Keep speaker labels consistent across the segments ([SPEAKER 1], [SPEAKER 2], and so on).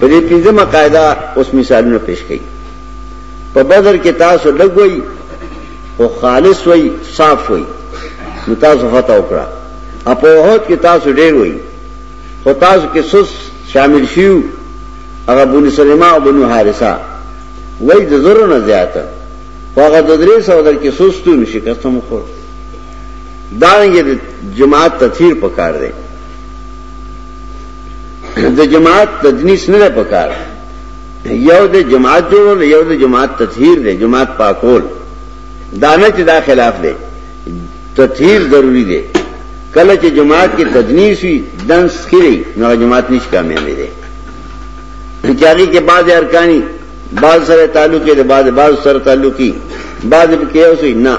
[SPEAKER 1] په دې پنځمه قاعده اوس مثالونه پیش کړي په بدر کې تاسو لګوي او خالص وي صاف وي نو تاسو فتح وکړه اپو هوت کې تاسو ډېر وي خو تاسو کې سوس شامل شیو هغه بن سلمہ او بن حارثه وای د زرو نه زیاته هغه د درې سو در کې سستو نشي کستم خو دا یې جماعت تثیر پکار دی د جماعت تدنیس نه پکار یو د جماعت جوړول یو د جماعت تطهیر دی جماعت پاکول دانه چې دا خلاف دی تطهیر ضروری دی کله چې جماعت کې تدنیس وي دنس کړي نو جماعت نش کامیاب دی چاغي کې بعض ارکانی بعض سره تعلق دی بعض بعض سره تعلقي بعض کې اوسې نه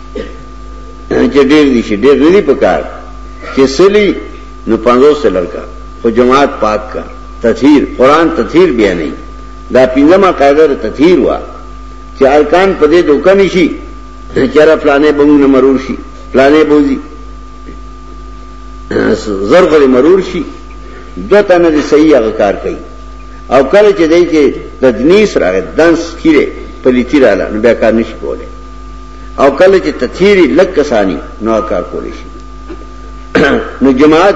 [SPEAKER 1] چې ډېر دي شي ډېر نه دي پکار چې سلی نو پنځو سلر کا خو جماعت پاک کا تطهیر قران تطهیر بیا نه دا پنځمه قاعده تطهیر وا چې ارکان په دې دوکه نشي چېرې پلانې بمونه مرور شي پلانې بوزي زرغلي مرور شي دوته نه دي صحیح هغه کار کوي او کله چې دای کې د دنیس راغی دنس کیره پلیتی رااله نو بیا کار نشي کولای او کله چې تثیری لک کسانی نو کار کولی شي نو جماعت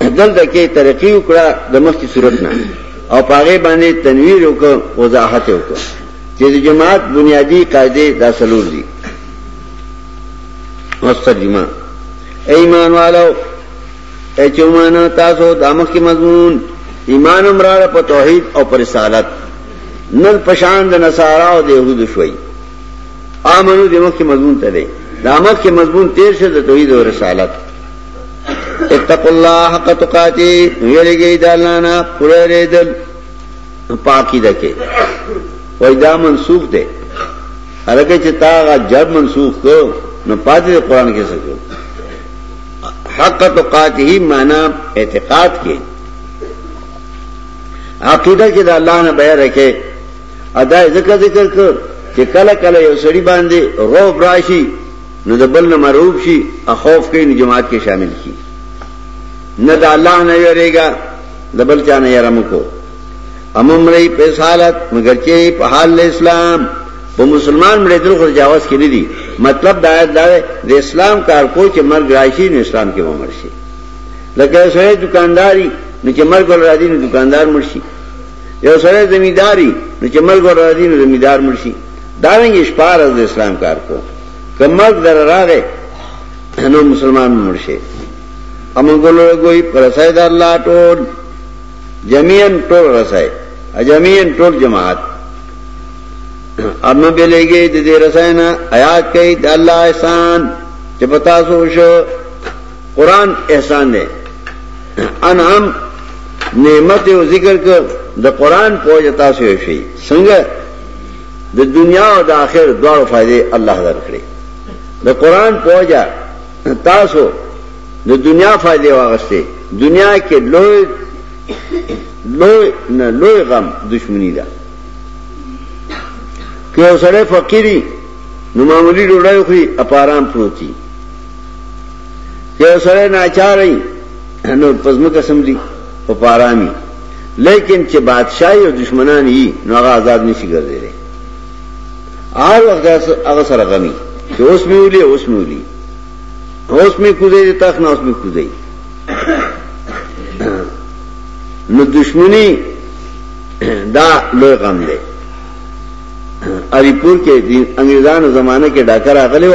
[SPEAKER 1] دلته کې ترقی وکړه د مخکې صورت نه او پاغه باندې تنویر وکړ وضاحت وکړ چې د جماعت بنیادی قاعده دا سلور دي مستجمع ایمان والو اچومانو تاسو د امخ کې مضمون ایمان امراله په توحید او پر رسالت نن پشان د نصارا او د يهودو شوي آمنو دې مخکې مضمون ته دی دا مخکې مضمون تیر شه د توحید او رسالت اتقوا الله حق تقاته ویلګی دالانا پوره ریدل پاکی دکې وای دا منسوخ دی هرکه چې تاغه جب منسوخ کو نو پاتې قرآن کې څه کو حق تقاته معنا اعتقاد کې عقیده کې د الله نه بیا رکھے ادا ذکر ذکر کړ چې کله کله یو سړی باندې روب راشي نو د بل نه مروب شي او خوف کوي نو جماعت کې شامل شي نه د الله نه یریږي د بل چا نه یره مکو اممرې په حالت مگر چې په حال اسلام په مسلمان مړې دل خو جواز کې نه دي مطلب دا دا د اسلام کار کو چې مرګ راشي نو اسلام کې عمر شي لکه سره دکانداری نو چې مرګ ول راځي نو دکاندار مرشي یو سره زمیداری نو چې مرګ ور راځي نو زمیدار مرشي دا رنګ شپارز د اسلام کار کو که مرګ در راغې نو مسلمان مرشي امن ګلو کوئی پرسای د الله ټول جميعا ټول رسای جميعا ټول جماعت امن به لګي د دې رساینا آیات کوي د الله احسان چې پتا سو شو قرآن احسان دے انعام نعمت او ذکر کو د قرآن پوج تاسو یې شي څنګه د دنیا او د آخر دواړو فائدې الله درکړي د قرآن پوج تاسو د دنیا فائدې واغسته دنیا کې لوی لوی نه لوی غم دشمنی ده که سره فقيري نو معمولی ډوډۍ خوري اپارام پروتي کہ او سرے ناچار ای نو پزمک اسملی او پارامی لیکن چې بادشاہی او دشمنان ای نو هغه آزاد نشي ګرځیدل آر وقت هغه سره غمی چې اوس می ولي اوس می ولي اوس می کوزي تخ نه اوس می کوزي نو دشمنی دا لوی غم دی اریپور کې د انګریزانو زمانه کې ډاکر اغلی و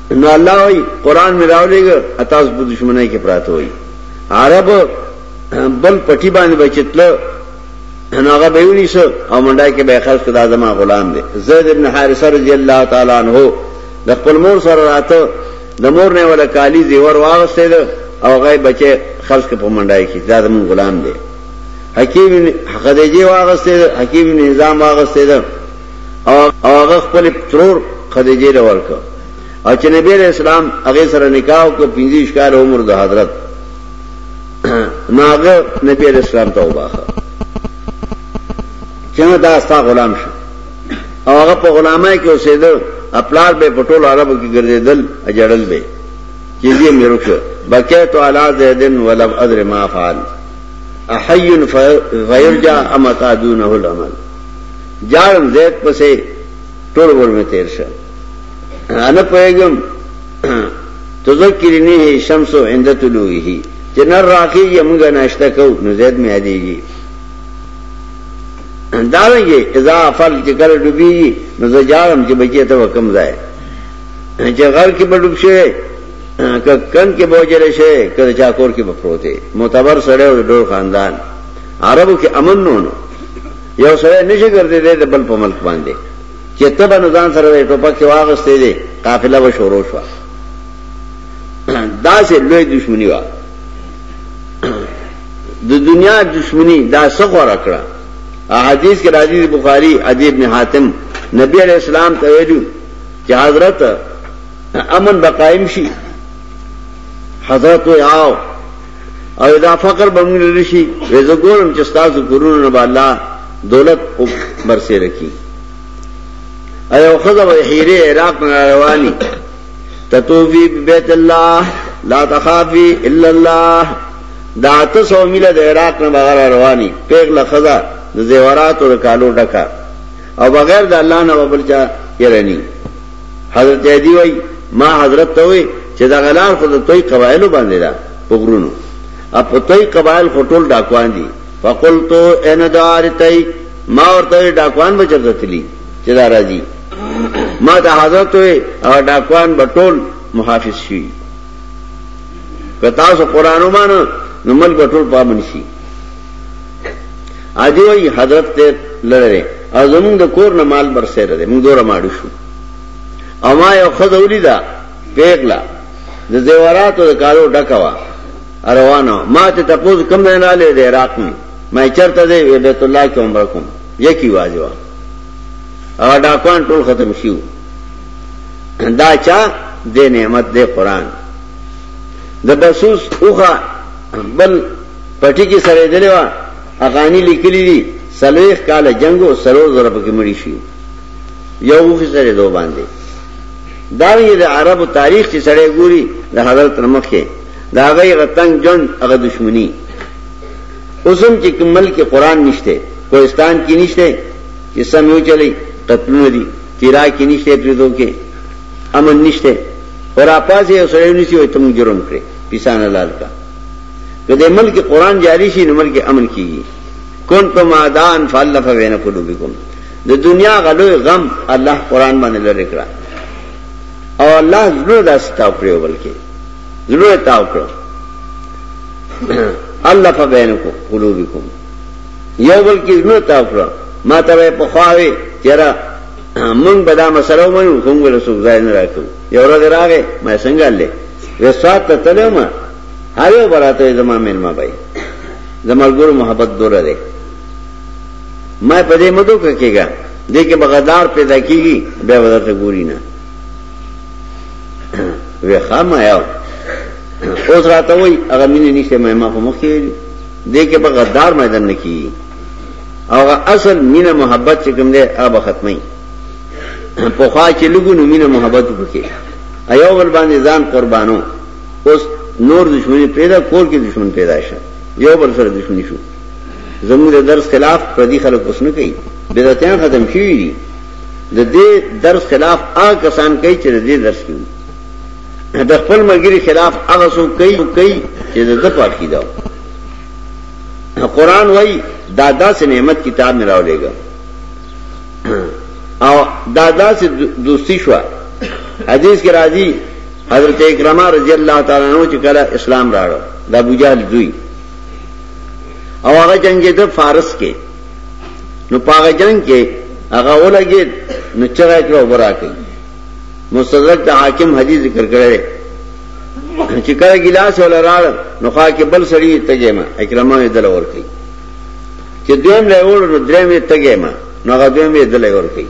[SPEAKER 1] نو الله وی قران می راولېګ اتاس په دشمنای کې پراته وای عرب بل پټی باندې بچتلو هغه به ونیس او منډای کې به خرج کړه زما غلام دی زید ابن حارثه رضی الله تعالی عنہ د خپل مور سره راته د مور نه ولا کالی زیور واغسته ده او غي بچي خرج کې په منډای کې دا زمون غلام دی حکیم خدیجه واغسته حکیم نظام واغسته ده هغه خپل ترور خدیجه له ورکو او چې نبی علیہ السلام هغه سره نکاح وکړ پنځه ښکار عمر د حضرت ناغه نبی علیہ السلام ته وباخه چې دا ستا غلام شه او هغه په غلامای کې اوسېده خپلار به پټول عربو کې ګرځېدل اجړل به چې دې مې روکه بکیت علی زیدن ولم ادر ما فعل احی فیرجا امتا دونه العمل جارم زید پسې ټول عمر مې تیر شه انا پوهېږم تذکرنی هی شمس عند طلوعه چې نر راخیږي موږ ناشته کوو نو زید مې یادېږي دارنګي اذا فل چې کله ډوبي نو زه جارم چې بچی ته وکم ځای چې غر کې به ډوب شي که کن کې بوجره شي که چا کور کې بپروته معتبر سره او ډور خاندان عربو کې امن نو نو یو سره نشي ګرځیدې د بل په ملک باندې چې ته به نزان سره د ټوپک کې واغستې دي قافله به شروع شو دا سه لوی دښمنی و د دنیا دښمنی دا سخو راکړه احادیث کې راځي بخاری ادی ابن حاتم نبی علیہ السلام ته ویلو چې حضرت امن بقائم شي حضرت او او دا فقر به موږ لري شي زه ګورم چې تاسو ګورونو نه بالا دولت او برسه رکی ایو خزه وی حیره عراق نه رواني تطوفی بیت الله لا تخافی الا الله دا تاسو میله د عراق نه بغیر رواني پیغله خزه د زیورات او کالو ډکا او بغیر د الله نه وبلچا یرنی حضرت عیدی وای ما حضرت ته وای چې دا غلار خو د توي قبایلو باندې ده په غرونو ا په توي قبایل خو ټول ډاکوان دي فقلت ان دارتای ما ورته ډاکوان به چرته تلی چې دا راځي ما د حضرت وای او ډاکوان به ټول محافظ شي که تاسو قران ومانه نو ملک ټول پابند شي عادی وای حضرت ته لړره او زمونږ د کور نه مال برسره ده موږ دوره ماړو شو او ما یو خزه ولیدا پیغلا د زیوراتو د کارو ډکوا روانه ما ته تپوز کم نه نه لې د عراق نه ما چرته دی بیت الله کې عمر کوم یکی واجبہ او ډاکوان ټول ختم شیو دا چا د نعمت د قران د بسوس اوخه بل پټی کې سره دلې وا اغانی لیکلی دي سلويخ کال جنگو سرور زره پکې مړی شي یو وخت سره دو باندې دا یې د عربو تاریخ چې سره ګوري د حضرت رمخ کې دا غي غتنګ جون هغه دښمنی اوسم چې کمل کې قران نشته کوهستان کې نشته چې سم یو چلی قتلونه دي تیرا کې نشته پریدو کې امن نشته اور اپاز یې سره نشي وي تم جرم کړی پیسانه لال کا که د ملک قران جاری شي نو ملک امن کیږي کنتم آدان فالف بین قلوبکم د دنیا غلوې غم الله قران باندې لری کړه او الله زړه داس تاو کړو بلکې زړه تاو کړو الله فبینکم قلوبکم یو بل کې زړه تاو کړو ما ته په خواوي چیرې مونږ به دا مسله ومنو کوم له څوک ځای نه راکړو یو ورځ راغې ما څنګه لې وسات ته تلم هر یو براته زما مېلمه به د ملګرو محبت دوره ده ما په دې مدو کې کېګا دې کې بغدار پیدا کیږي به ورته ګوري نه وی خامه یو اوس راته وای هغه مینه نشته مې ما خو مخ کې دې کې بغدار میدان نه کیږي او اصل مینه محبت چې کوم ده هغه ختمي په خوا چې لګونو مینه محبت وکړي ایو ول باندې ځان قربانو اوس نور دشمنی پیدا کور کې دشمن پیدا شه یو بل سره دشمنی شو زموږ د درس خلاف پردي خلک اوس نه کوي بدعتيان ختم شوي دي د دې درس خلاف هغه کسان کوي چې د دې درس کې د خپل مګری خلاف هغه څوک کوي کوي چې د ده پاک کیدو قرآن وای دادا سے نعمت کتاب میں راو لے گا او دادا سے دوستی شوا حدیث کے راضی حضرت اکرمه رضی الله تعالی عنہ چې کله اسلام راړ د ابو جهل دوی او هغه جنگ د فارس کې نو پاغه جنگ کې هغه ولګي نو چرې کړو برا کوي مستدرک ته حاکم حدیث ذکر کړی چې کله ګلاس ولا راړ نو خا کې بل سړی تګېما اکرمه دل ور کوي چې دویم له وړ نو دریم تګېما نو هغه دویم دل ور کوي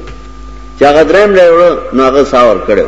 [SPEAKER 1] چې هغه دریم له وړ نو هغه ساور کړو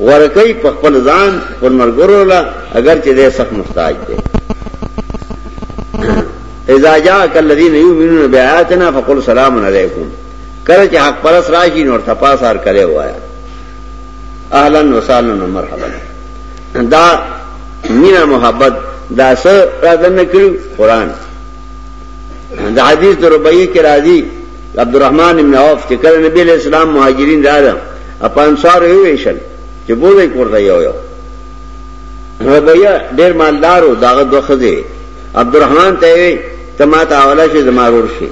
[SPEAKER 1] غوره کوي په خپل ځان خپل مرګورو لا اگر چې دې سخت محتاج دی اذا جاءك الذين يؤمنون بآياتنا فقل سلام عليكم کله چې حق پرس راشي نور تپاسار کړي وایا اهلا وسهلا مرحبا دا مینا محبت دا سر را دن کړو قران دا حدیث د ربعی کې راځي عبدالرحمن ابن عوف چې کله نبی علیہ السلام مهاجرین راغله اپانصار یو ویشل چې بوله کوړه یو یو ربیا ډیر مالدارو داغه دوه خزه عبدالرحمن ته تما ته اوله شي زمارور شي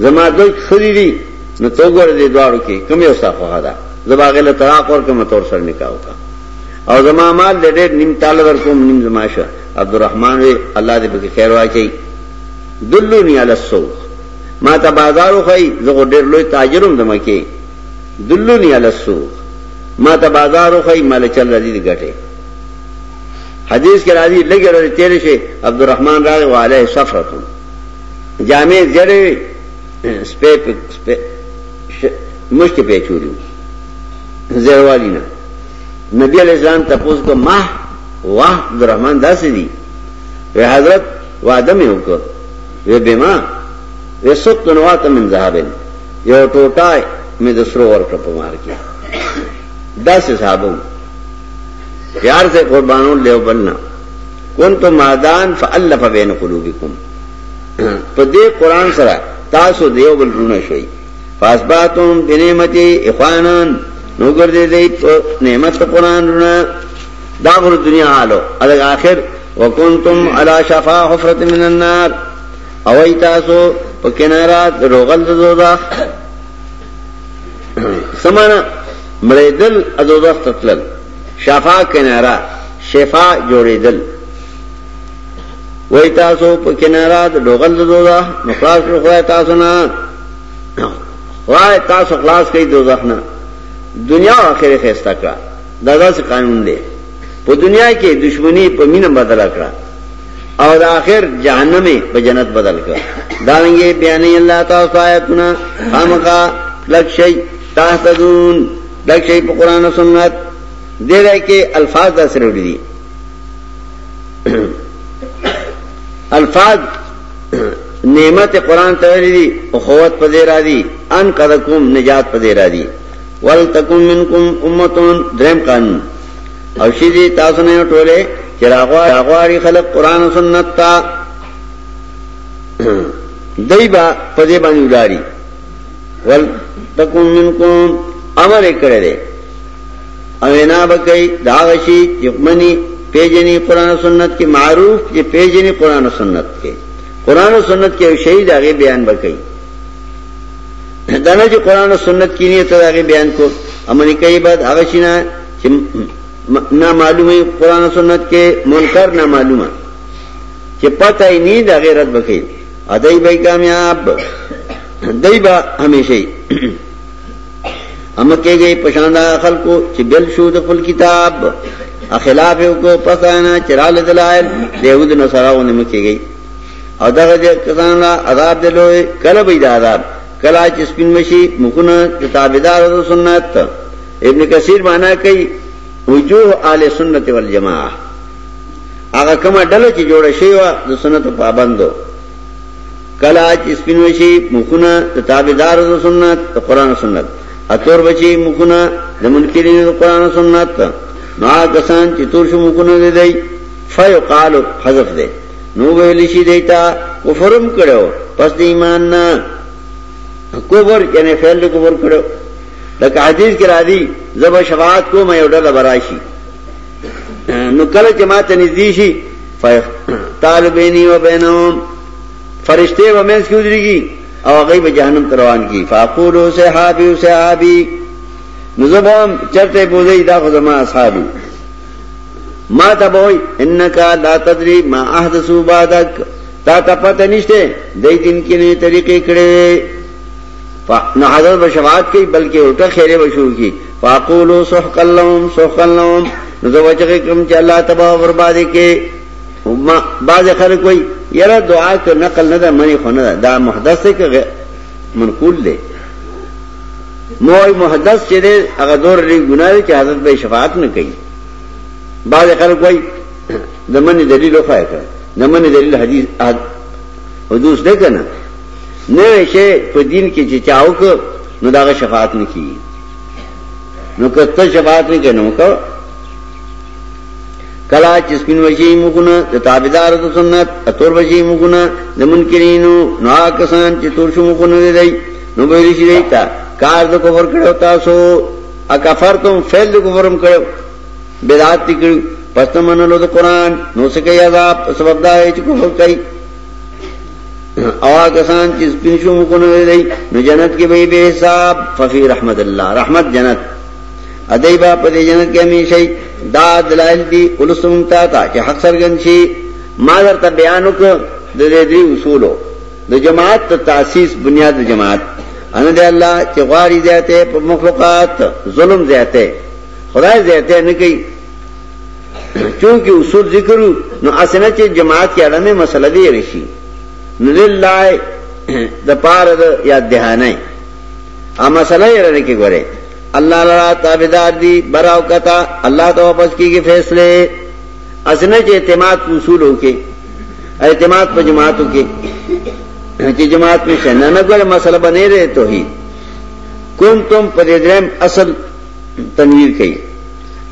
[SPEAKER 1] زما دوی خزي دي نو تو ګور دې دوارو کې کوم یو صافه ده زما غله طلاق ور کوم تور سر نکاو کا او زما مال دې ډېر نیم تال ور کوم نیم زما شه عبدالرحمن وی الله دې په خیر واچي دلونی علی السوق ما ته بازار وخی زه غو ډیر لوی تاجرم د مکه دلونی علی السوق ما ته بازار وخی مال چل راځي د ګټه حدیث کې راځي لګر لري تیر شي عبدالرحمن راغی وعليه صفرتم جامع زړې سپې سپې مشته په چولیو زیروالی نه نبی علیہ السلام تپوس کو ماہ واہ عبدالرحمن داسې دي وی حضرت وعده مې وکړ وی بما وی سقط نواته من ذهب یو ټوټه مې د سرو ورکړ په مار کې دا څه صحابه یار ته قربانو لیو بلنا کنتم مادان فالف بین قلوبکم په دې قران سره تاسو دیو بل رونه شوي فاسباتم بنعمتي اخوانان نو ګرځې دې په نعمت قران رونه دا غره دنیا حالو الګ اخر وکنتم علی شفا حفرت من النار او ای تاسو په کنارات روغل د دوزخ سمانا مریدل د دوزخ تتلل شفا کنارا شفا جوړیدل وای تاسو په کنارات روغل د دوزخ نو خلاص کړو خدای تاسو نه خدای تاسو خلاص کړي دوزخ نه دنیا او آخرت خسته کړه دا داسې قانون دی په دنیا کې دشمنی په مینه بدل کړه او د اخر جهنم په جنت بدل کړه دا رنګه بیان الله تعالی آیاتنا خامخا لکشی تحتدون لکشی په قران او سنت دې راي کې الفاظ دا سره وړي دي الفاظ نعمت قران ته وړي دي او قوت په دې را دي ان قدکم نجات په دې را دي ولتکم منکم امتون درم قانون او شي دي تاسو نه ټوله چې راغواړي خلق قران او سنت تا دایبا په دې باندې ولاري ول تکون منکم امر کړی دی او نه بکای دا غشي چې منی پیجنی قران او سنت کې معروف چې پیجنی قران او سنت کې قران او سنت کې شهید هغه بیان بکای دا نه چې قران او سنت کې نه ته هغه بیان کو امنی کوي بعد هغه شینه چې نه معلومه قران او سنت کې منکر نه معلومه چې پته یې نه د غیرت بکې ادای به کامیاب دای با همیشه امه کېږي پښاندا خلکو چې بل شو د خپل کتاب اخلاف یو کو پتہ نه چرال دلائل دیو د نصراونه مکیږي او دغه دې کسان لا عذاب دی لوی کله به دا عذاب کلا چې سپین مشي مخونه تابعدار د سنت ابن کثیر معنا کوي وجوه اهل سنت والجماعه هغه کومه ډله چې جوړه شي وا د سنت پابندو کلا چې سپین مشي مخونه تابعدار د سنت د قران سنت اتور بچي مخونه د منکرین د قران سنت نو کسان چې تور شو مخونه دی فیقال حذف دی نو ویل شي دیتا کفرم کړو پس د ایمان نه کفر یعنی فعل د کفر کړو لکه حدیث کې راځي زب شفاعت کوم یو ډله براشي نو کله چې ماته نږدې شي طالبینی و بینهم فرشته و مینس کې ودرېږي او هغه به جهنم ته روان کی فاقولو صحابي او صحابي نو زبم چرته بوزي دا خو زما اصحابي ما ته به وای انک لا تدری ما احدثو بعدک تا ته پته نشته دای دین کې نه طریقې کړې نه حضرت بشوات کوي بلکې الټه خیره بشو کی فاقولوا سحق اللهم سحق اللهم نو زه وجه کوم چې الله تبا بربادي کې وما بعض خلک وای یره دعا ته نقل نه ده منی خو نه ده دا محدث ته کې منقول دی موي محدث چې هغه دور لري ګناه چې حضرت به شفاعت نه کوي بعض خلک وایي د منی دلیل وخایې کړ د منی دلیل حدیث حدوث ده کنه نه شي په دین کې چې چاو کو نو داغه شفاعت نه کی نو کته شفاعت نه کینو کو کلا چې سپین وشي مګونه د تابعدار د سنت اتور وشي مګونه د منکرینو نو کسان چې تور شو مګونه دی نو به لري شي تا کار د کفر کړو تاسو اکفرتم فعل د کفرم کړو بدعت کړو پس ته منلو د قران نو څه کوي عذاب سبب دا چې کفر کوي او کسان چې پینشو کو نه دی نو جنت کې به به حساب ففي رحمت الله رحمت جنت ادای با په جنت کې همیشئ دا دلایل دي ولسمتا ته چې حق سرګن شي ما درته بیان وکړ د دې اصولو د جماعت د تاسیس بنیاد د جماعت ان دی الله چې غواړي زیاته په مخلوقات ظلم زیاته خدای زیاته نه کوي چونکه اصول ذکرو نو اسنه چې جماعت کې اړه مې مسله دی رشي نو لله د پاره د یاد دهانه ا مسله یې رنه کې ګوره الله لرا تابعدار دي براو کتا الله ته واپس کیږي فیصله اسنه چې اعتماد په اصول وکي اعتماد په جماعت وکي چې جماعت می شه نه نه ګره مسله بنې رې ته هی کوم تم پر درم اصل تنویر کوي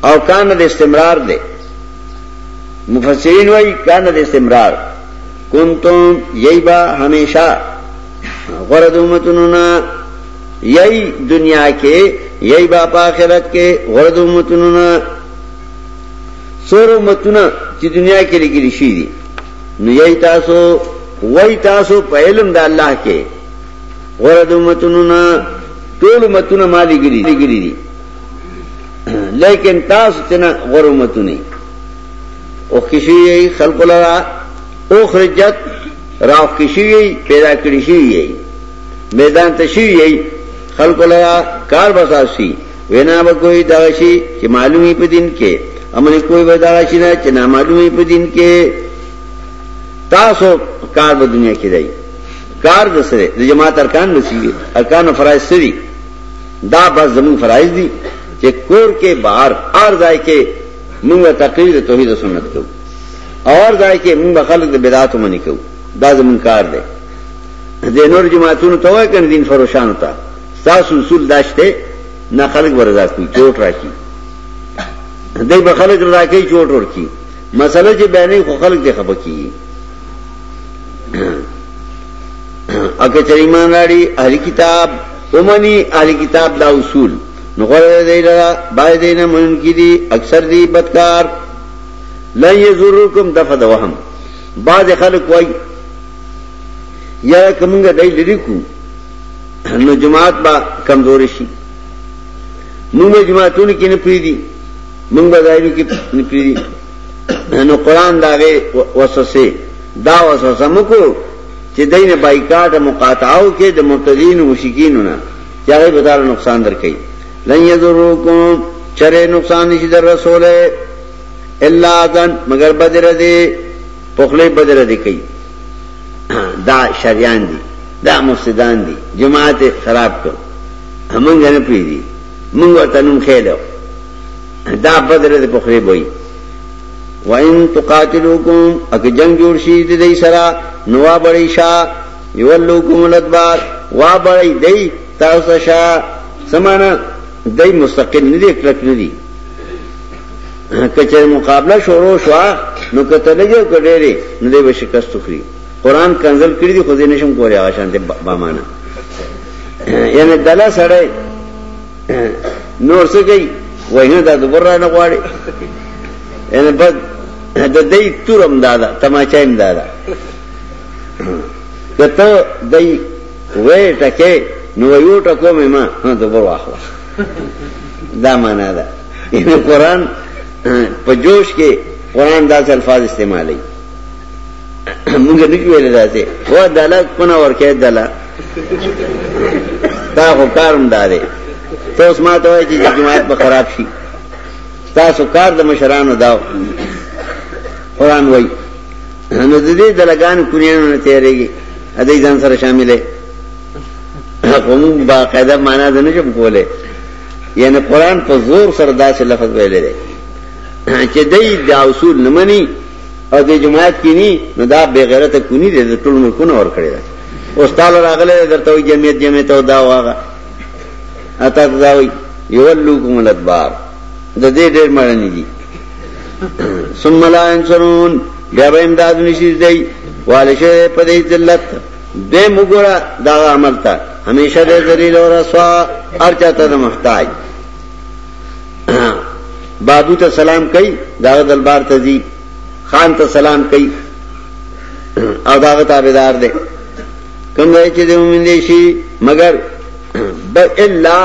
[SPEAKER 1] او کان د استمرار دی مفسرین وای کان د استمرار کنتم ییبا همیشه غرد امتونو نه یی دنیا کې یی با آخرت کې غرد امتونو نه سور امتونه چې دنیا کې لګل شي دي نو یی تاسو وای تاسو په علم د الله کې غره د امتونو نه ټول امتونه ما لګري لګري دي لیکن تاسو تنه غره امتونه او کشي خلق لرا او خرجت راو کشي پیدا کړی شي میدان ته شي خلق لرا کار بساسي وینا وکوي دا شي چې معلومي په دین کې امر کوي ودا شي نه چې نه معلومي په دین کې تاسو کار په دنیا کې دی کار د سره د جماعت ارکان نصیبي ارکان او فرایض سری دا بس زمون فرایض دي چې کور کې بهر ار ځای کې موږ تقریر توحید سنت کوو اور ځای کې موږ خلک د بدعات منې کوو دا زمون کار دی د نور جماعتونو ته وای کنه دین فروشان ته ستاسو اصول دا شته نه خلک ورزا کوي چوټ راکړي دای په خلک رضا کوي چوټ ورکی مسله چې بیانې خو خلک دې خپه کیږي اګه چې ایمان راړي اهل کتاب اومني اهل کتاب دا اصول نو غره دی لرا باید نه مونږ کی دي اکثر دی بدکار لن یزرکم دفع د وهم بعض خلک وای یا کومګه دای لری کو نو جماعت با کمزور شي موږ جماعتونه کې نه پریدي موږ بازارو کې نه پریدي نو قران داغه وسوسه دا وسوسه مکو چې دین بایکاټ مقاطعو کې د مرتدین او مشکینو نه چې هغه بدار نقصان درکې لن یذروکم چره نقصان نشي در رسوله الا ذن مگر بدر دې پخله بدر دې کوي دا شریان دی دا مفسدان دی جماعت خراب کړ همنګ نه پیری موږ ورته نوم خېلو دا بدر د پخری بوي وان تقاتلوکم اک جنگ جوړ شي د دې سره نوا بړی شا یولوکم الادبار وا بړی دی تاسو شا سمانه دای مستقل نه دی کلک نه دی کچر مقابلہ شروع شوا نو کتلګي او کډېری نو دی به شکست خوري قران کنزل کړی دی خو دې نشم کولای هغه شان ته بامانه یعنی دلا سره نور څه کوي وینه د دوبره نه غواړي یعنی بس د دې تورم دادا تماچایم دادا کته دای وې ټکه نو یو ټکو مې ما دوبره واخله دا معنا ده یعنی قران په جوش کې قران داسې الفاظ استعمالي موږ نه ویل راځي و دلک پنه ورکه دلا تا خو کارم داري ته اوس ما ته وایي چې جماعت به خراب شي تاسو کار د مشرانو دا قران وایي نو د دې دلګان کونیانو نه تیریږي ا دې ځان سره شاملې کوم با قاعده معنا ده نشم کوله یعنی قران په زور سره داسې لفظ ویلې ده چې دای دا اصول نه مني او د جماعت کې ني نو دا بے غیرته کونی دي د ټول ملکونه ور کړی ده اوس تعالی راغله درته وي جمعیت جمعیت او دا واغه اته دا وي یولوکم الادبار د دې ډېر مړنی دي ثم لا انصرون بیا به امداد نشي دی والشه په دې ذلت دویم وګوره دغه عمل ته همیشه د ذلیل او رسوا ارچا ته محتاج بابو ته سلام کوي داغه دلبار ته ځي خان ته سلام کوي او داغه تابعدار دی کوم ځای چې د مومن دی شي مگر الا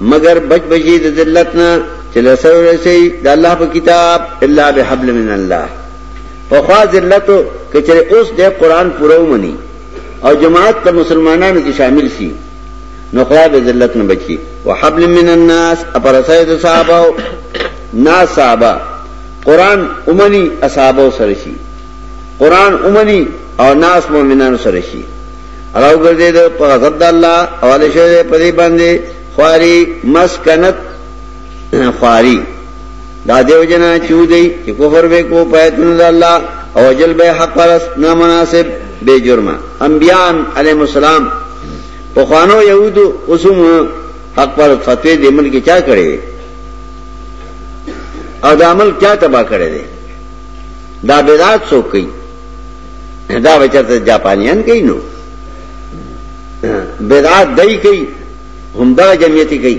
[SPEAKER 1] مگر بچ بچي د ذلت نه چې لسو رسي د الله په کتاب الا بحبل من الله پخوا ذلت کچره اوس د قران پوره ومني او جماعت ته مسلمانانو کې شامل شي نو خدای به ذلت نه بچي وحبل من الناس اپرسای د صحابه نا صحابه قران اومني اصحابو سره شي قران اومني او ناس مؤمنانو سره شي راو ګرځي د په غضب د الله او له شه په دې باندې خواري مسکنت خواري دا دیو جنا چو دی چې کفر به کو پیتون د الله او جل به حق پرس نه مناسب بے جرمه انبیان علیهم السلام په خوانو یهودو اوسم حق پر فتوی د ملک چا کړي او د عمل چا تبا کړي دي دا بدعت سو کوي دا بچته جاپانیان کوي نو بدعت دای کوي همدا جمعیت کوي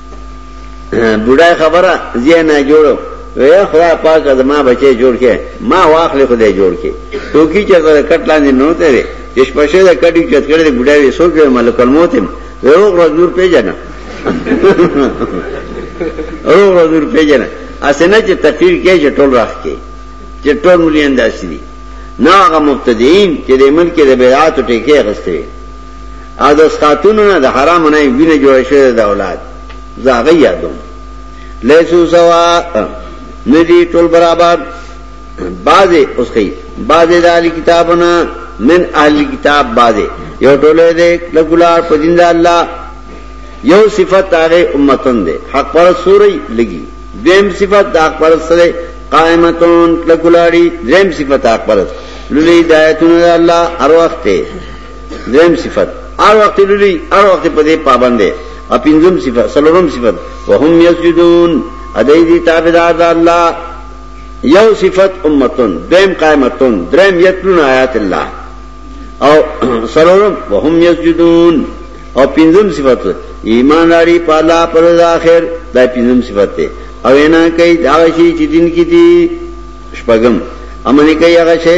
[SPEAKER 1] بوډای خبره زه نه جوړو وی خدای پاک زما بچی جوړ کې ما واخلې خدای جوړ کې ټوکی چې زره کټ لاندې نه وته دی چې شپشه د کډی چې کړې دی بډای وې سوچ ملک الموت هم وی او غزور پیژنه او غزور پیژنه اسنه چې تقریر کې چې ټول راخ کې چې ټول ملي انداز دي نه هغه مبتدیین چې د ملک د بیعات ټیکې غستوي او د سکاتونو نه د حرام نه وینه جوړ شوی د اولاد زاغه یادوم لیسو سوا ندی ټول برابر بازه اوس کوي بازه د اهل کتابونه من اهل کتاب بازه یو ټوله دې لګولار په دین د الله یو صفت هغه امتن دې حق پر سوري لګي دیم صفت د حق پر سره قائمتون لګولاری دیم صفت حق پر لولي دایتون الله هر وخت دریم صفت هر وخت لري هر وخت په دې پابند دی او پنځم صفت سلورم صفت وهم یسجدون ادای دي تابعدار د الله یو صفت امتون دیم قائمتون دریم یتلون آیات الله او سلورم وهم یسجدون او پنځم صفت ایمان لري په الله پر اخر دا پنځم صفت دی او نه کوي دا شی چې دین کې دي شپږم امنه کوي هغه شی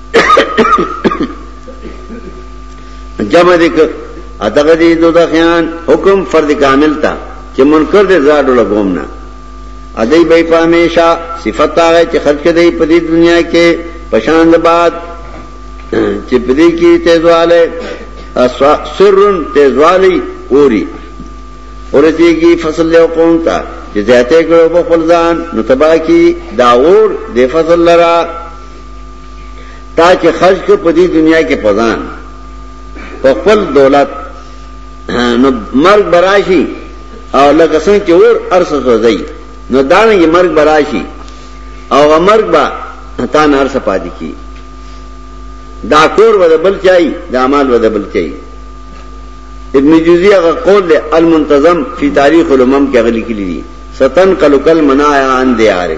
[SPEAKER 1] جمع ذکر اتغه دي دو دخیان حکم فرد کامل تا چې منکر دې زړه ډول ګوم نه ادی به په همیشا صفت هغه چې خرج کړي په دې دنیا کې پشان بعد چې په دې کې تیزواله سرن تیزوالی اوری ورته کی فصل له قوم ته چې زیاته کړو په خپل ځان نو تبا کی داور د فصل لرا تا چې خرج کړ په دې دنیا کې پزان په خپل دولت نو مرګ براشي او لکه څنګه چې اور ارسه سوځي نو دا نه مرګ براشي او مرګ با تا نه ارسه پاتې کی دا کور ود بل چای دا مال ود بل چای ابن جوزی هغه قول له المنتظم فی تاریخ الامم کې غلي کړی دي ستن کلکل منایا ان دیاره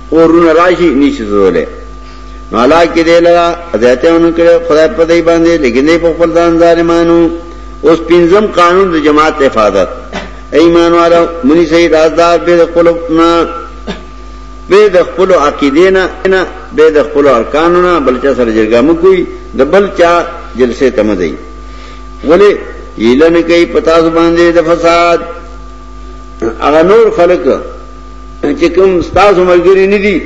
[SPEAKER 1] اورونه راشي نشي زولې نو الله کې دی لرا زیاتهونه کړو خدای په دې باندې لیکن دې په خپل ځان ظالمانو اوس پنځم قانون د جماعت حفاظت ایمان والو منی سي رازدار به د خپل نه به د خپل عقیده نه نه به د خپل ارکان نه بلچا سره جرګه مو کوي د بلچا جلسه تم دی ولی یلن کوي پتا زبان دې د فساد اغه نور خلک چې کوم تاسو ملګری نه دي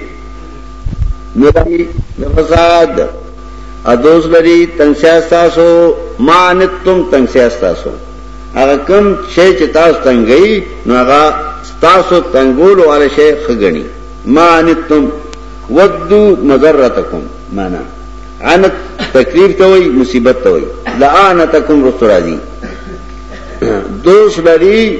[SPEAKER 1] نو د فساد ادوس لري تنگسیا تاسو مانتم تنگسیا تاسو هغه کوم شی چې تاسو تنگي نو هغه تاسو تنگول والے شی خګنی مانتم ودو مضرتکم معنا عنت تکلیف ته وای مصیبت ته وای لعنتکم رسول راضی دوش لري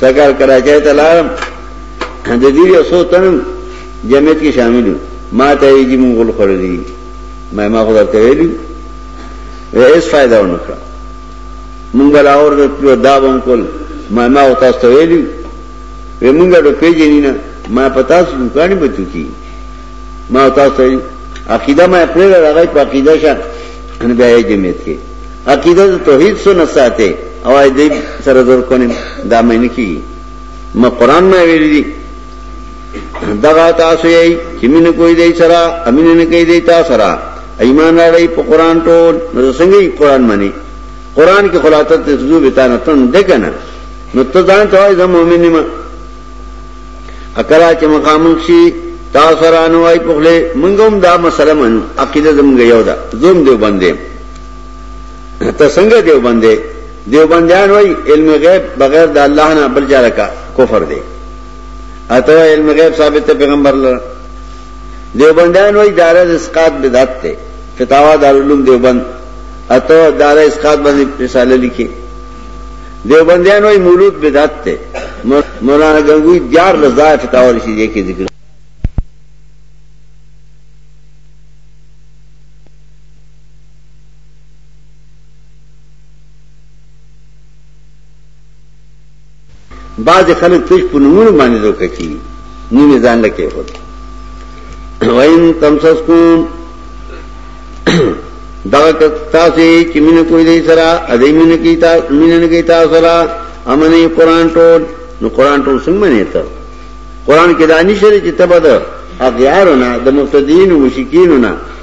[SPEAKER 1] سکال کراچۍ ته لارم د دې یو څو تن جمعیت کې شامل یو ما ته یې چې مونږ غول خورلې ما ما خو درته ویلو هیڅ فائدہ ونه کړ مونږ لا اور ته دا بم کول ما ما او تاسو ته ویلو وې مونږ ته پیژنې نه ما پتا سو دکانې بچو کی ما تاسو عقیده ما پرې راغی په عقیده شه ان بیا یې جمعیت کې عقیده د توحید سنت ساته او اې دې سره زور کونی دا مې نه کیږي ما قران ما ویل دي دغه تاسو یې چې مين کوی دې سره امین نه کوي دې تاسو سره ایمان راړی په قران ټول نو څنګه یې قران مانی قران کې خلاصت ته زو بتانه تن دکنه نو ته ځان ته وای زم مؤمن ما اکلا چې مقام شي تاسو رانوای په خله منګم دا مسله منو عقیده زمګ یو دا زوم دیو باندې ته څنګه دیوبند دی دیوبندیان وای علم غیب بغیر د الله نه بل چا کا کفر دی اته علم غیب ثابت پیغمبر لره دیوبندیان وای دار اسقات بدعت ته فتاوا دارالعلوم دیوبند اته دار اسقات باندې رساله لیکي دیوبندیان وای مولود بدعت ته مولانا غنگوی دیار رضا فتاوا رسیدي کې ذکر بعض خلک تش په نمونه باندې دوکه کی نو می ځان لکه هوت وین تم سس کوم دا کتا سے چې مين کوئی دی سره ادې مين کی تا مين نه کی تا سره امنه قران ټول نو قران ټول څنګه نه ته قران کې دانی شری چې تبد اغیارونه د مفتدین او مشکینونه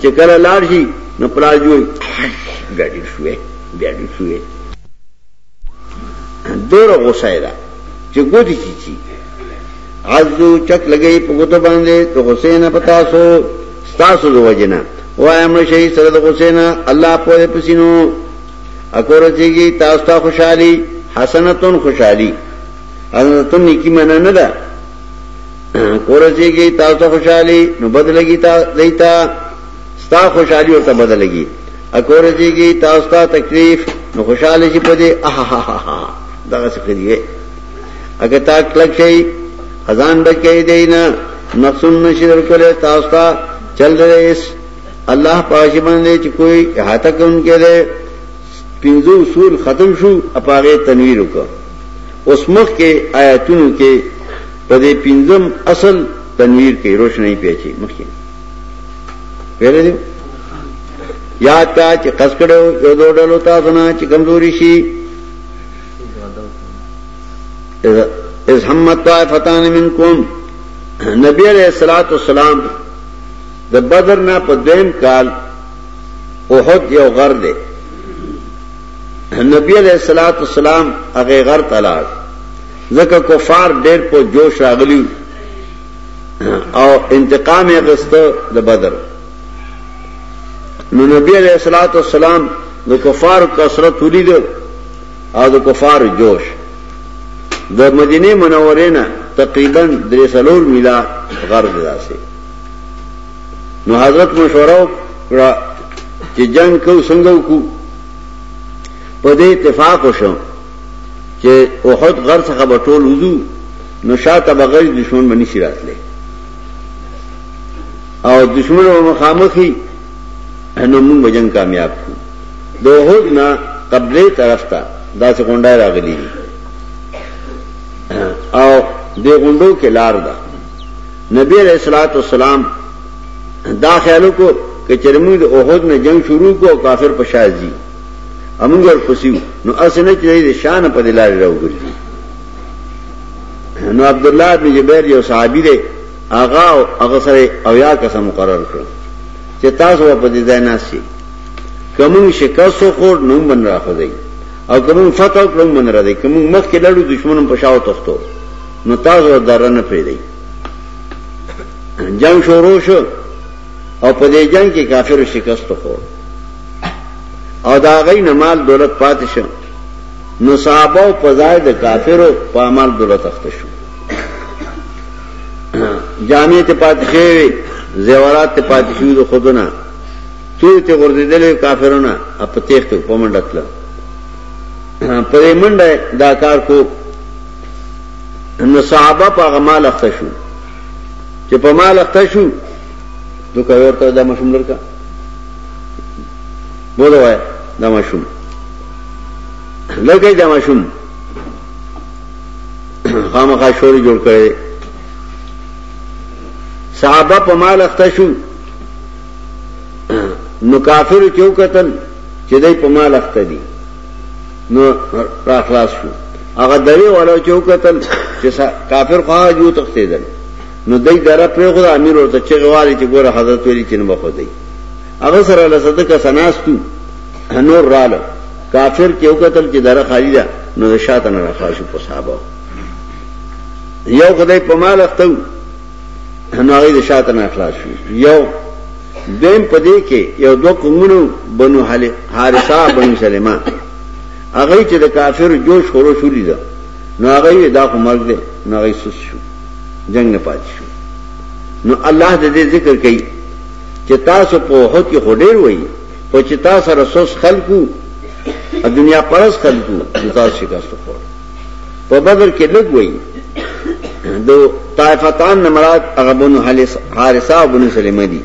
[SPEAKER 1] چې کله لار شي نو پلار جوړ ګډي شوې ګډي شوې دور غوسه ده چې ګوتې چی چی عزو چک لګي په ګوتو باندې د حسین پتا سو تاسو د وجنه وای امر شي سره د حسین الله په پسینو اکور چیږي تاسو ته خوشحالي حسنتون خوشحالي حسنتون کی معنی نه ده ورځي کی تاسو ته خوشحالي نو بدلږي تا دیتا ستا خوشحالي او ته بدلږي اکورځي کی تاسو ته تکلیف نو خوشاله شي پدې اها دغه څه دی اګه تا کلک شي اذان بچي دینا نقصان نشي درکولې تاسو ته چل رئیس الله پاش باندې چې کوئی هاته کوم کې ده پنځه اصول ختم شو اپاغه تنویر وکړه اوس مخ کې آیاتونو کې په دې پنځم اصل تنویر کې روشنايي پیچي مخ کې پیره دی یاد کا چې قص کړو یو دوړل او تاسو نه چې کمزوري شي از همت طائفتان منکم نبی علیہ الصلوۃ والسلام د بدر نه په دیم کال احد یو غر دی نبی علیہ الصلوۃ والسلام هغه غر ته لاړ ځکه کفار ډېر په جوش راغلی او انتقام یې غوښته د بدر نو نبی علیہ الصلوۃ والسلام د کفار کثرت ولید او د کفار جوش د مدینه منورې نه تقریبا درې سلور میلا غر دی داسې نو حضرت مشوره وکړه چې جنگ کو څنګه وکړو په دې اتفاق وشو چې احد غر څخه به ټول وضو نو شاته بغیر دشمن باندې شي راتله او دشمن مخامخي نو موږ بجنګ کامیاب کو دوه نه قبله طرف ته دا څه غونډه راغلي او دې غونډو کې لار ده نبی علیہ الصلوۃ والسلام دا خیال کو کہ چرمو د اوحد نه جنگ شروع کو کافر پشازي امنګ ور پسیو نو اسنه چې د شان په دلار راوګرځي نو عبد الله بن جبیر یو صحابي دی اغا او هغه سره او یا قسم مقرر کړ چې تاسو په دې ځای نه شي کوم شکست خور نو من راخدای او کوم فتح کوم من راځي کوم مخ کې لړو دشمنم پښاو تختو نو تاسو دره نه پریدي جنگ شروع شو او په دې جنگ کې کافر شکست خو او دا غي نه مال دولت پاتې شو نو صحابه او پزای د کافرو په عمل دولت اخته شو جامع ته پاتې شوی زیورات ته پاتې شوی د خودونه تور ته ورزيدلې کافرونه په تیخت په منډه تل پرې منډه دا کار کو نو صحابه په هغه مال اخته شو چې په مال اخته شو نو کوي ورته دا مشوم درکا بوله وای دا مشوم لکه دا مشوم خامخا شوري جوړ کړي صحابه په مال اخته شو نو کافر چوکتن چې دای په مال اخته دي نو را خلاص شو هغه درې والا چې وکتل چې کافر خو هغه جو تختیدل نو دای دره پر خدا امیر ورته چې غواړي چې ګوره حضرت ویلي چې نه بخو دی هغه سره له صدقه سناستو نور رااله کافر کې وکتل چې دره خالی ده نو شاته نه راخلاص شو په صحابه یو خدای په مال اختو نو هغه د شاته نه خلاص شو یو دیم په دې کې یو دوه قومونو بنو حارثه بنو سلمہ هغه چې د کافر جوش خورو شو لیدا نو هغه دا خو مرګ دی نو هغه سوس شو جنگ نه پات شو نو الله د دې ذکر کوي چې تاسو په وحد کې خډیر وای خو چې تاسو رسوس خلقو دنیا پرس خلقو تاسو شکست خور په بدر کې لګ وای دو طائفتان نمرات هغه بنو حارثه او بنو سلمہ دي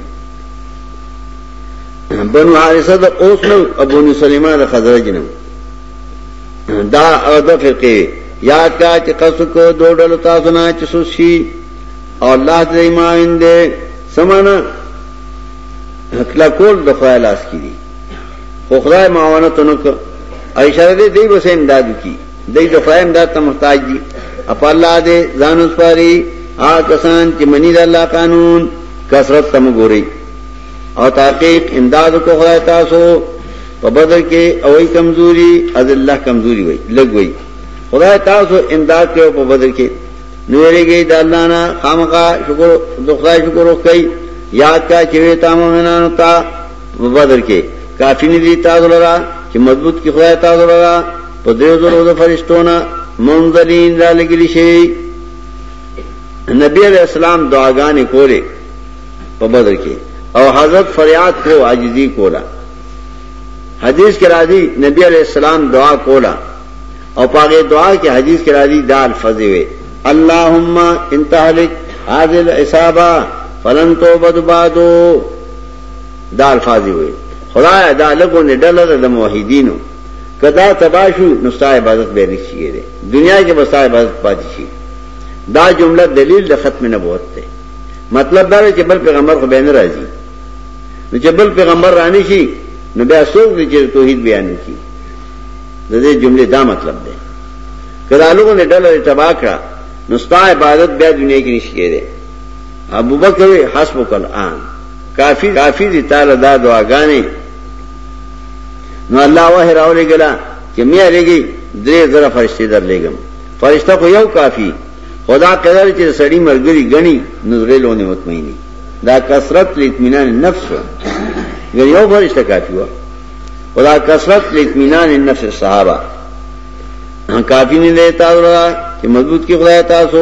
[SPEAKER 1] بنو حارثه د اوس نو او بنو سلمہ د خزرج نو دا او د فرقه یاد کا چې قصو کو دوړل تاسو نه چې سوشي او الله دې ماوین دې سمانا کلا کول د خیال اس کړي خو خدای معاونت نه کړ اشاره دې دی بس امداد کی دای د خدای امداد ته محتاج دي اپ الله دې ځان وسپاري آ کسان چې منی د الله قانون کثرت تم ګوري او تحقیق امداد کو خدای تاسو په بدر کې اوې کمزوري از الله کمزوري وي لګ وي خدای تاسو امداد کې په بدر کې نوېږي د الله نه خامخا شکر د خدای شکر وکړي یاد کا چې تاسو منانو ته په بدر کې کافی نه دي تاسو لرا چې مضبوط کې خدای تاسو لرا په دې زرو د فرشتونه منذلین را لګلی شي نبی علیہ السلام دعاګانې کولې په بدر کې او حضرت فریاد کو عاجزی کولا حدیث کې راځي نبی علیہ السلام دعا کولا او پاګه دعا کې حدیث کې راځي دال فزي وي اللهم انتهلك هذه العصابه فلن توبد بعدو دا الفاظ یې ویل خدای دا لګونه ډله ده د موحدینو کدا تباشو نو ستا عبادت به نه شي دی دنیا کې به ستا عبادت پاتې شي دا جمله دلیل د ختم نبوت ده مطلب دا چې بل پیغمبر خو به نه راځي نو چې بل پیغمبر رانی شي نو بیا څوک دې چې توحید بیان کی د دې جملې دا مطلب ده کدا لګونه ډله تبا کړه نو ستا عبادت بیا دنیا کې نشي کېږي ابوبکر وی حسبک الان کافی کافی دی تعالی دا دعاګانې نو الله وه راولې ګلا چې مې اړېږي درې زره فرشتي در لېګم فرشتہ خو یو کافی خدا قدر چې سړی مرګري غني نظرې لونه مطمئني دا کثرت اطمینان نفس غیر یو فرشتہ کافی و خدا کثرت اطمینان نفس صحابه کافی نه دیتا چې مضبوط کی خدای تاسو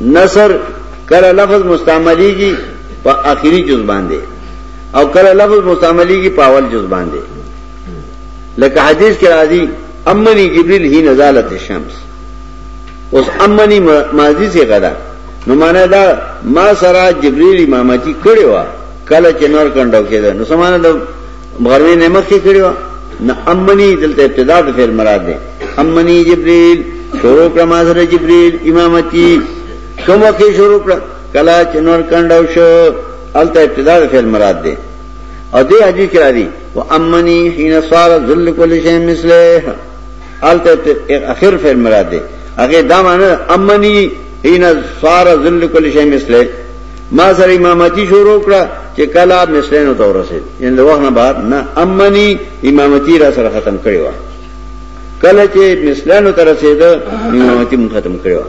[SPEAKER 1] نصر کله لفظ مستعملی کی په اخیری جز باندې او کله لفظ مستعملی کی په اول جز باندې لکه حدیث کې راځي امنی جبريل هی نزالت الشمس اوس امنی ماضی سے غدا نو معنا دا ما سره جبريل امامتی کړي وا کله چې نور کندو کېده نو سمانه مغروی نه مخکې کړی و نه امنی دلته ابتدا د فعل مراد ده امنی جبريل شروع کړه ما سره جبريل امامتي کوم وخت شروع کړه کلا چنور کنداو شو الته ابتدا د فعل مراد ده او دې حدیث کې راځي و امنی حين صار ذل كل شيء مثله الته اخر فعل مراد ده هغه دا معنی امنی حين صار ذل كل شيء مثله ما سره امامتی شروع کړه چې کله مصرینو ته ورسید یعنی د وخت نه بعد نه امنی امامتی را سره ختم کړی و کله چې مصرینو ته رسید امامتی مون ختم کړی و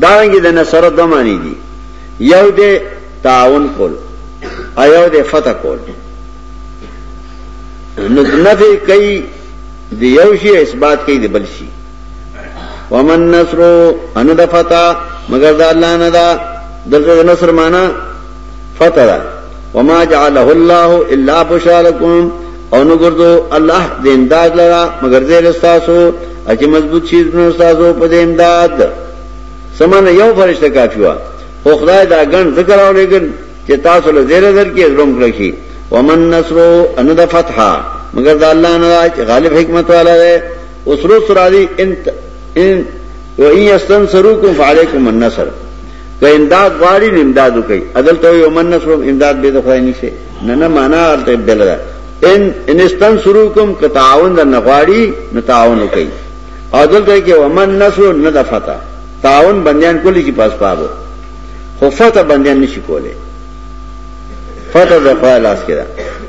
[SPEAKER 1] دا رنګ د نصر د معنی دی یو دې تعاون کول ایو دې فتح کول نو نفی کوي د یو شی اثبات کوي د بل شي ومن نصر ان د فتا مگر د الله نه دا دغه نصر معنا فتا دا وما جعله الله الا بشارکم او نو ګردو الله د امداد لرا مگر دې رستاسو اجه مضبوط شي نو رستاسو په دې امداد سمنه یو فرشته کافی وا خو خدای دا ګن ذکر او لګن چې تاسو له زیره در کې زوم کړی شي ومن نصر ان د فتحا مگر دا الله نه غالب حکمت والا دی اوس روس راځي ان ان و ان یستنصروکم فعلیکم النصر که امداد غواړي نو امداد وکړي عدل ته یو من نصر امداد به د خدای نشي نه نه معنا ارته بل ده ان ان استنصروکم که تعاون در نه غواړي نو تعاون وکړي عدل ته کې ومن نصر نه د فتح تعاون بندیان کولی شي پاس پاو خو فتح بندیان نشي کولی فتح د خدای لاس کې ده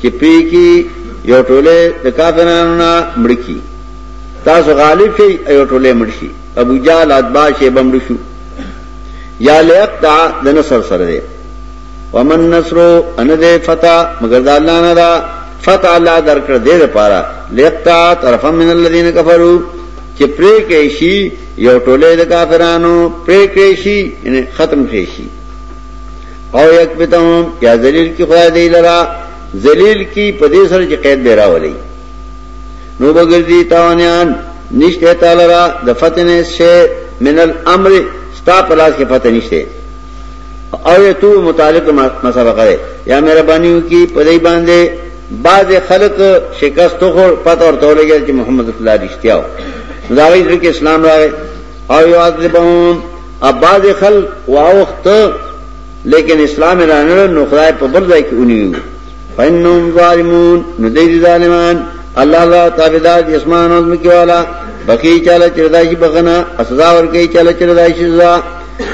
[SPEAKER 1] چې پرې کی یو ټوله د کافرانو نه مړ کی تاسو غالب شي یو ټوله مړ شي ابو جال ادبا شی بمړ شو یا لیقطع د نصر سره دی ومن نصر ان دې فتح مگر د الله نه دا فتح الله درکړ دې لپاره لیقطع طرف من الذين كفروا چې پرې کې شي یو ټوله د کافرانو پرې کې شي ختم کې شي او یک بتهم یا ذلیل کی خدای دی لرا ذلیل کی په دې سره چې قید به راولي نو بغردي تاوانیان نشته تعالی را د فتنه شی من الامر ستا پلاس کې پته نشته او تو متعلق مسابقه ہے یا مہربانیوں کی پدئی باندھے بعض خلق شکست تو خور پتہ اور تو لگے کہ محمد رسول اللہ رشتہ ہو مداغی کے اسلام راغے اور یو عذبہم اب بعض خلق واوخت لیکن اسلام رانړ نو خدای په بل ځای کې ونیو فینهم ظالمون نو دې ظالمان الله لا تابعدار جسمان او مکی والا بخی چاله چردایشی بغنا سزا ور کوي چاله چردایشی سزا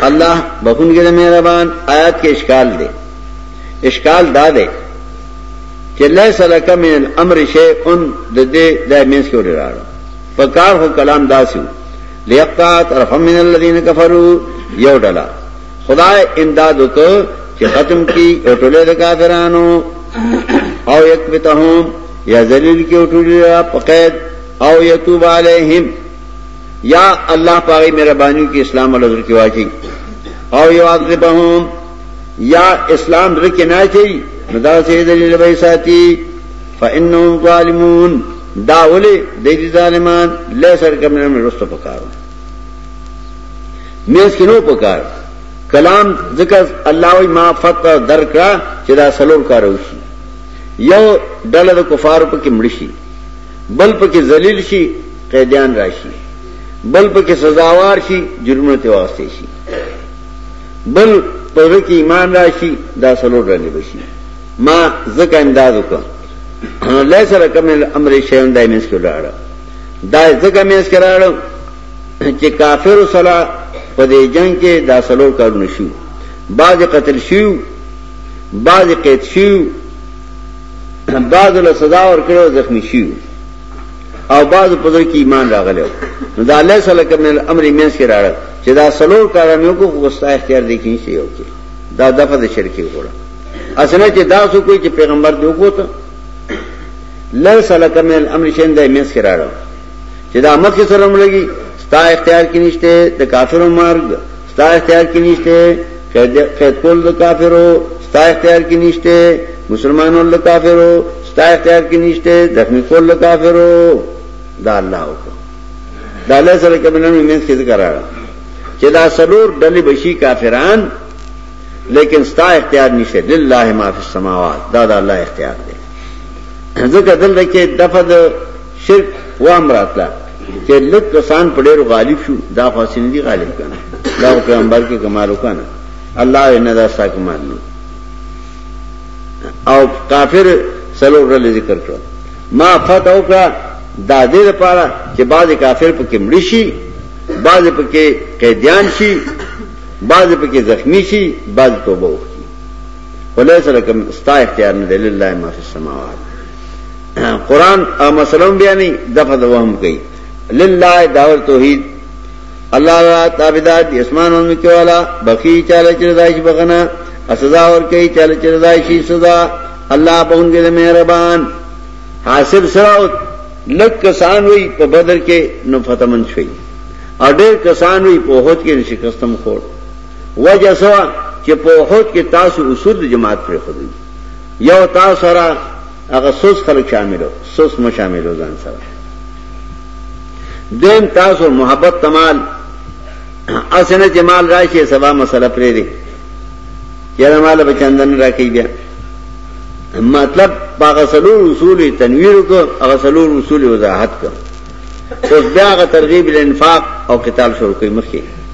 [SPEAKER 1] الله بخون کې مهربان آیات کې اشکال دی اشکال دا دی چې لیس لک من الامر شیء د دې د مینس کې وراړو په کار هو کلام داسو لیقات ارحم من الذین کفروا یو ډلا خدای امداد وکړ چې ختم کی او ټوله د کافرانو او یکبتهم یا ذلیل کی او ټوله په قید او یتوب علیہم یا الله پاغي مهرباني کې اسلام ولر کې واچي او یو عذبهم یا اسلام درکه نه چي مدا سي دلیل به ساتي فانهم ظالمون دا ولی دی دی ظالمان لے سر کمنر میں رستو پکارو مینس کی نو پکار کلام ذکر اللہ وی ما فتح در کرا چی دا سلور کارو شی یو ڈل دا کفار پا کی مڑشی بل پا کی زلیل شی قیدیان راشی بل پا کی سزاوار شی جرمون تیواستے شی بل پا کی ایمان راشی دا سلور رنی بشی ما ځکه امداد وکړ نو لیس لکه من الامر شیون دای مینس کې راړ دا ځکه مینس کې راړ چې کافر سره په دې جنگ کې دا سلور کار نشو بعض قتل شو بعض قید شو بعض له سزا ور کړو زخمی شو او بعض په ځای کې ایمان راغلی نو دا الله سره کوم امر مینس کې راړ چې دا سلور کار مې کو غوستا اختیار دي کې شي او کې دا دغه د شرکی وګړه اسنه چې دا سو کوئی چې پیغمبر دی وګوت لر سلک مې الامر شین د میس کې راړو چې دا مخ سره ملګي ستا اختیار کې نشته د کافرو مرګ ستا اختیار کې نشته قید کول د کافرو ستا اختیار کې نشته مسلمانانو له کافرو ستا اختیار کې نشته زخمی کول له کافرو دا الله وکړه دا له سره کې بنن میس کې ذکر راړو چې دا سلور ډلې بشي کافرانو لیکن ستا اختیار نشته لله ما فی السماوات دا دا الله اختیار دی ځکه دلته کې دغه د شرک و امراتلا چې لږ کسان په ډېر غالب شو دا فاصله دی غالب کنه دا پیغمبر کې کمال وکنه الله یې نه دا سا کمال نه او کافر سلو رل ذکر کړو ما فتح وکړه دا دې لپاره چې بعض کافر په کې مړ شي بعض په کې قیدیان شي بعض پکې زخمی شي بعض توبه وکړي ولې سره کوم ستا اختیار نه دی لله ما فی السماوات قران او مسلم بیانې دغه د وهم کوي لله داور توحید الله را تابعدار دي اسمانونو کې والا بخي چاله چې دایش بغنا سزا ور کوي چاله چې دایشي سزا الله په اونګه د مهربان حاصل سره لک کسان وي په بدر کې نو فتمن شوي او ډېر کسان وی په هوت کې شکستم خور وجه سوا چې په هوت کې تاسو اصول د جماعت پر خو دي یو تاسو سره هغه سوس خلک شاملو سوس مو شاملو ځان سره دین تاسو محبت تمال اسنه جمال راشي سبا مسله پرې دي یاره مال به چندن راکې بیا مطلب باغ سلور اصول تنویر کو هغه سلور اصول وضاحت کړ اوس بیا هغه ترغیب الانفاق او قتال شروع کوي مخکې